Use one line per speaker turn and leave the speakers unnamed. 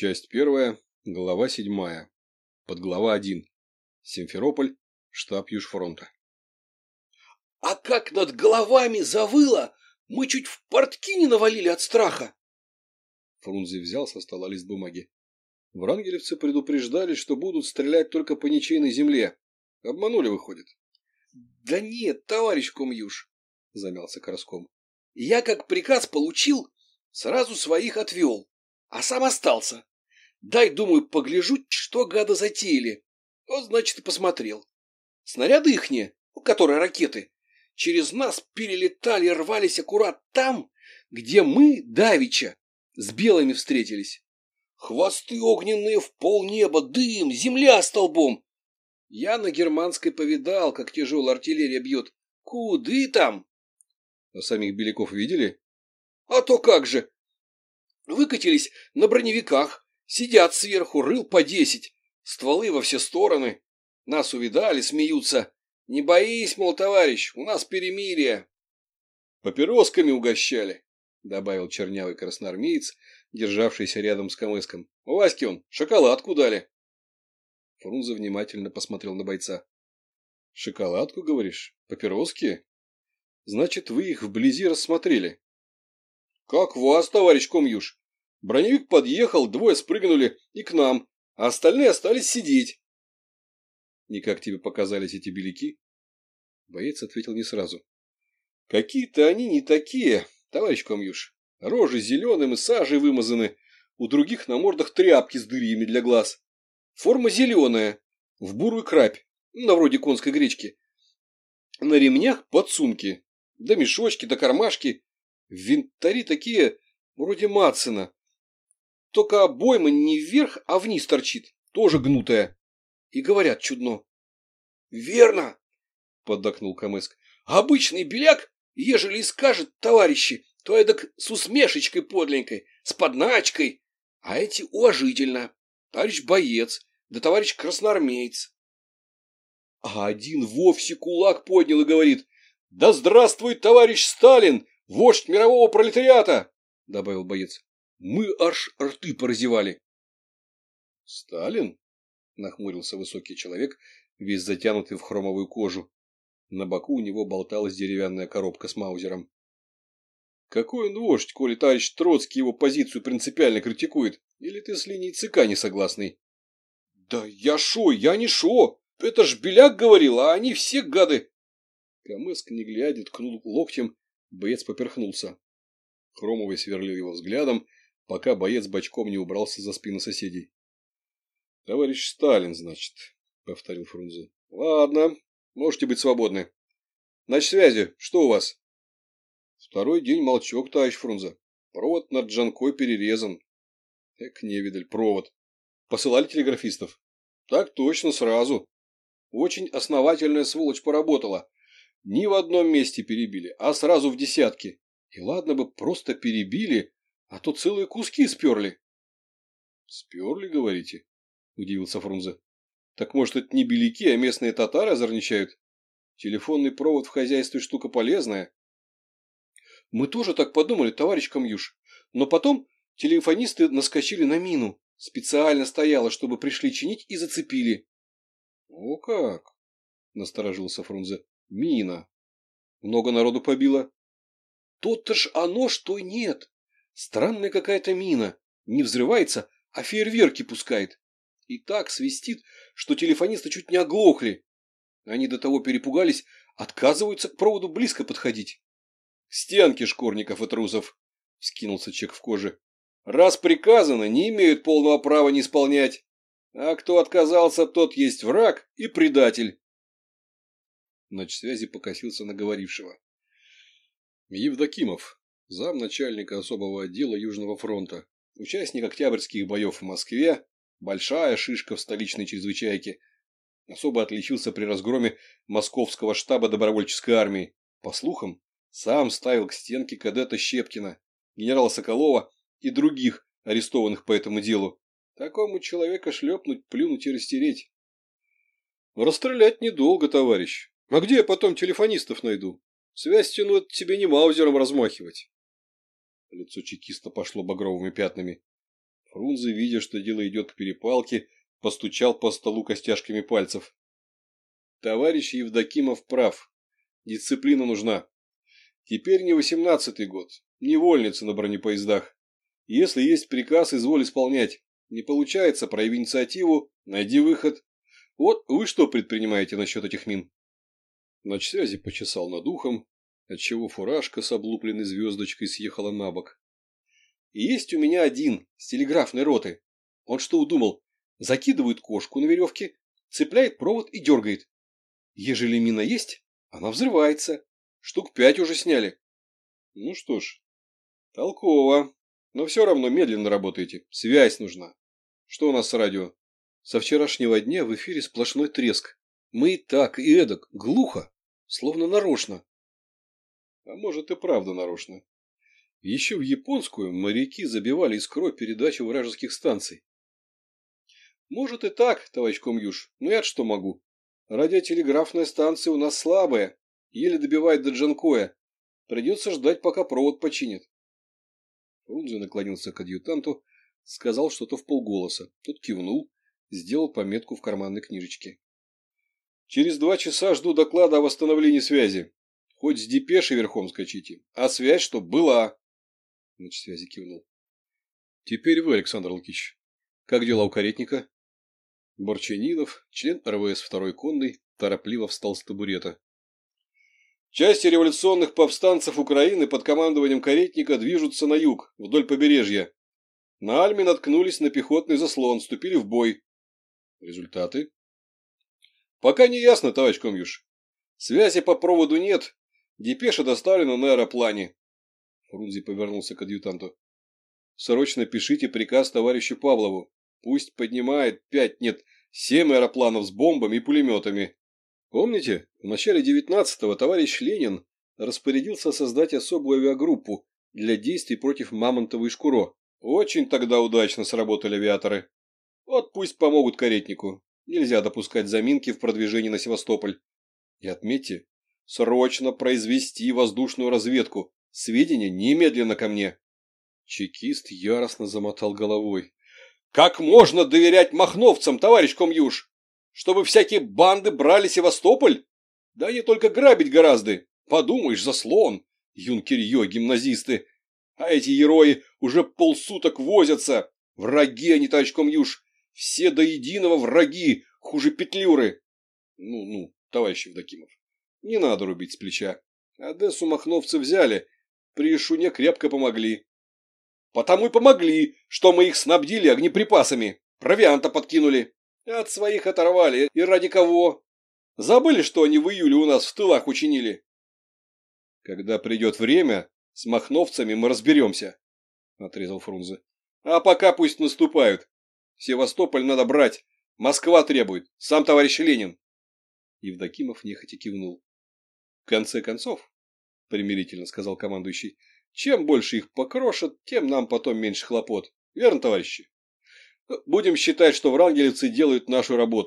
Часть первая, глава седьмая, подглава один. Симферополь, штаб Южфронта.
А как над головами завыло! Мы чуть в портки не навалили от страха.
Фрунзе взял со стола лист бумаги. Врангелевцы предупреждали, что будут стрелять только по ничейной земле. Обманули, выходит.
— Да нет, товарищ Комьюш, — замялся Короском. — Я как приказ получил, сразу своих отвел, а сам остался. Дай, думаю, погляжу, что гада затеяли. Вот, значит, и посмотрел. Снаряды ихние, которые ракеты, через нас перелетали и рвались аккурат там, где мы, Давича, с белыми встретились. Хвосты огненные в полнеба, дым, земля столбом. Я на германской повидал, как тяжелая артиллерия бьет. Куды там?
А самих беляков видели?
А то как же. Выкатились на броневиках, сидят сверху, рыл по десять, стволы во все стороны. Нас увидали, смеются. Не боись, мол, товарищ, у нас перемирие.
Папиросками угощали, добавил чернявый красноармеец, державшийся рядом с Камыском. Ваське он шоколадку дали. Фрунзе внимательно посмотрел на бойца. Шоколадку, говоришь? Папироски? Значит, вы их вблизи рассмотрели. Как вас, товарищ Комьюш? Броневик подъехал, двое спрыгнули и к нам, а остальные остались сидеть. И как тебе показались эти беляки? Боец ответил не сразу. Какие-то они не такие, товарищ Комьюш. Рожи зеленым и сажей вымазаны, у других на мордах тряпки с дырьями для глаз. Форма зеленая, в бурую крапь, на вроде конской гречки. На ремнях подсумки, да мешочки, да кармашки. Винтари такие, вроде Матсена. Только обойма не вверх, а вниз торчит, тоже гнутая. И говорят чудно. — Верно, — поддакнул Камыск. — Обычный беляк, ежели скажет, товарищи, то эдак с усмешечкой подленькой, с подначкой, а эти уважительно. Товарищ боец, да товарищ красноармеец. А один вовсе кулак поднял и говорит, «Да здравствует товарищ Сталин, вождь мирового пролетариата!» — добавил боец. Мы аж рты поразевали. «Сталин?» — нахмурился высокий человек, весь затянутый в хромовую кожу. На боку у него болталась деревянная коробка с маузером. Какой он вождь, коли товарищ Троцкий его позицию принципиально критикует? Или ты с линией ЦК не согласный? Да я шо, я не шо. Это ж Беляк говорил, а они все гады. Камыск, не глядя, ткнул локтем, боец поперхнулся. Хромовый сверлил его взглядом, пока боец бочком не убрался за спину соседей. — Товарищ Сталин, значит, — повторил Фрунзе. — Ладно, можете быть свободны. На связи, что у вас? Второй день молчок, товарищ Фрунзе. Провод над Джанкой перерезан. Эк, невидаль, провод. Посылали телеграфистов? Так точно, сразу. Очень основательная сволочь поработала. Ни в одном месте перебили, а сразу в десятки. И ладно бы просто перебили, а то целые куски сперли. Сперли, говорите? Удивился Фрунзе. Так может, это не беляки, а местные татары озорничают? Телефонный провод в хозяйстве штука полезная. Мы тоже так подумали, товарищ Камьюш. Но потом телефонисты наскочили на мину. Специально стояла, чтобы пришли чинить и зацепили. — О как! — насторожился Фрунзе. — Мина. Много народу побило. — То-то ж оно, что нет. Странная какая-то мина. Не взрывается, а фейерверки пускает. И так свистит, что телефонисты чуть не оглохли. Они до того перепугались, отказываются к проводу близко подходить. — Стенки шкурников и трусов! — скинулся чек в коже. — Раз приказано, не имеют полного права не исполнять. А кто отказался, тот есть враг и предатель. Ночь связи покосился на говорившего. Евдокимов, замначальника особого отдела Южного фронта, участник октябрьских боев в Москве, большая шишка в столичной чрезвычайке, особо отличился при разгроме московского штаба добровольческой армии. По слухам, сам ставил к стенке кадета Щепкина, генерала Соколова и других, арестованных по этому делу. Такому человека шлепнуть, плюнуть и растереть. Расстрелять недолго, товарищ. А где я потом телефонистов найду? Связь тянут тебе не маузером размахивать. Лицо чекиста пошло багровыми пятнами. Фрунзе, видя, что дело идет к перепалке, постучал по столу костяшками пальцев. Товарищ Евдокимов прав. Дисциплина нужна. Теперь не восемнадцатый год, не вольница на бронепоездах. Если есть приказ, изволь исполнять. Не получается, прояви инициативу, найди выход. Вот вы что предпринимаете насчет этих мин? Ночь связи почесал над ухом, отчего фуражка с облупленной звездочкой съехала на бок. Есть у меня один, с телеграфной роты. Он что удумал? Закидывает кошку на веревке, цепляет провод и дергает. Ежели мина есть, она взрывается. Штук пять уже сняли. Ну что ж, толково. Но все равно медленно работаете. Связь нужна. Что у нас с радио? Со вчерашнего дня в эфире сплошной треск. Мы и так, и эдак, глухо, словно нарочно. А может и правда нарочно. Еще в японскую моряки забивали искрой передачу вражеских станций. Может и так, товарищ Комьюш, но я что могу? Радиотелеграфная станция у нас слабая, еле добивает до Джанкоя. Придется ждать, пока провод починят. Фрунзе наклонился к адъютанту, сказал что-то в полголоса. Тот кивнул, сделал пометку в карманной книжечке. Через два часа жду доклада о восстановлении связи. Хоть с депешей верхом скачите, а связь что была. Ночь связи кивнул. Теперь вы, Александр Лукич. Как дела у каретника? Борчанинов, член РВС второй конной, торопливо встал с табурета. Части революционных повстанцев Украины под командованием Каретника движутся на юг, вдоль побережья. На Альме наткнулись на пехотный заслон, вступили в бой. Результаты? Пока не ясно, товарищ Комьюш. Связи по проводу нет. Депеша доставлена на аэроплане. Фрунзе повернулся к адъютанту. «Срочно пишите приказ товарищу Павлову. Пусть поднимает пять, нет, семь аэропланов с бомбами и пулеметами. Помните, в начале девятнадцатого товарищ Ленин распорядился создать особую авиагруппу для действий против Мамонтова и Шкуро. Очень тогда удачно сработали авиаторы. Вот пусть помогут каретнику. Нельзя допускать заминки в продвижении на Севастополь. И отметьте, срочно произвести воздушную разведку Сведения немедленно ко мне. Чекист яростно замотал головой. Как можно доверять махновцам, товарищ Комьюш? Чтобы всякие банды брали Севастополь? Да не только грабить гораздо. Подумаешь, заслон, юнкерье, гимназисты. А эти герои уже полсуток возятся. Враги они, товарищ Комьюш. Все до единого враги, хуже петлюры. Ну, ну, товарищ Евдокимов, не надо рубить с плеча. Одессу махновцы взяли, при Ишуне крепко помогли. Потому и помогли, что мы их снабдили огнеприпасами, провианта подкинули. От своих оторвали. И ради кого? Забыли, что они в июле у нас в тылах учинили? Когда придет время, с махновцами мы разберемся, — отрезал Фрунзе. А пока пусть наступают. Севастополь надо брать. Москва требует. Сам товарищ Ленин. Евдокимов нехотя кивнул. Конце концов, — примирительно сказал командующий. «Чем больше их покрошат, тем нам потом меньше хлопот. Верно, товарищи? Будем считать, что врангелевцы делают нашу работу.